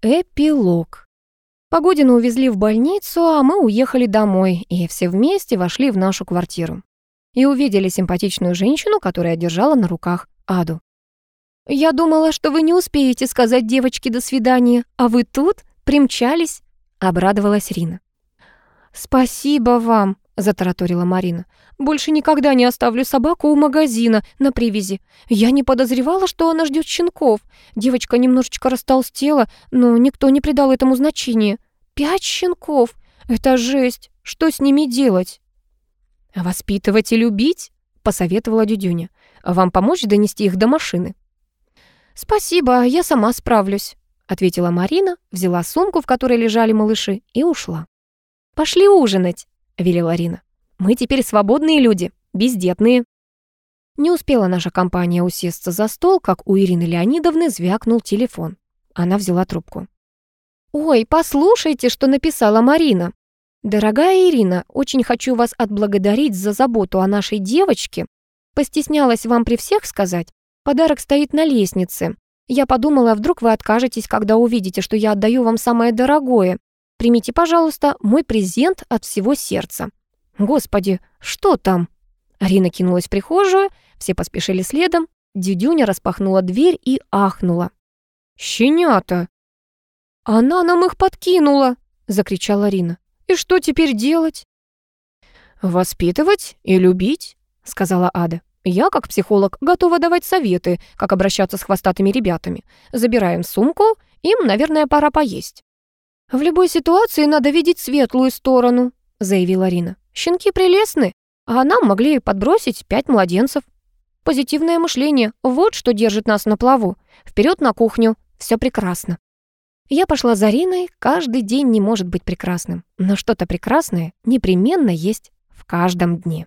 Эпилог. Погодину увезли в больницу, а мы уехали домой, и все вместе вошли в нашу квартиру. И увидели симпатичную женщину, которая держала на руках Аду. «Я думала, что вы не успеете сказать девочке «до свидания», а вы тут примчались», — обрадовалась Рина. «Спасибо вам», — затараторила Марина. «Больше никогда не оставлю собаку у магазина на привязи. Я не подозревала, что она ждет щенков. Девочка немножечко растолстела, но никто не придал этому значения. Пять щенков! Это жесть! Что с ними делать?» «Воспитывать и любить?» — посоветовала Дюдюня. «Вам помочь донести их до машины?» «Спасибо, я сама справлюсь», — ответила Марина, взяла сумку, в которой лежали малыши, и ушла. «Пошли ужинать», — велела Рина. «Мы теперь свободные люди, бездетные». Не успела наша компания усесться за стол, как у Ирины Леонидовны звякнул телефон. Она взяла трубку. «Ой, послушайте, что написала Марина. Дорогая Ирина, очень хочу вас отблагодарить за заботу о нашей девочке. Постеснялась вам при всех сказать. Подарок стоит на лестнице. Я подумала, вдруг вы откажетесь, когда увидите, что я отдаю вам самое дорогое. Примите, пожалуйста, мой презент от всего сердца. Господи, что там? Арина кинулась в прихожую, все поспешили следом. Дюдюня распахнула дверь и ахнула. «Щенята!» «Она нам их подкинула!» — закричала Рина. «И что теперь делать?» «Воспитывать и любить», — сказала Ада. «Я, как психолог, готова давать советы, как обращаться с хвостатыми ребятами. Забираем сумку, им, наверное, пора поесть». «В любой ситуации надо видеть светлую сторону», — заявила Рина. «Щенки прелестны, а нам могли подбросить пять младенцев. Позитивное мышление — вот что держит нас на плаву. Вперед на кухню, все прекрасно». Я пошла за Риной, каждый день не может быть прекрасным, но что-то прекрасное непременно есть в каждом дне.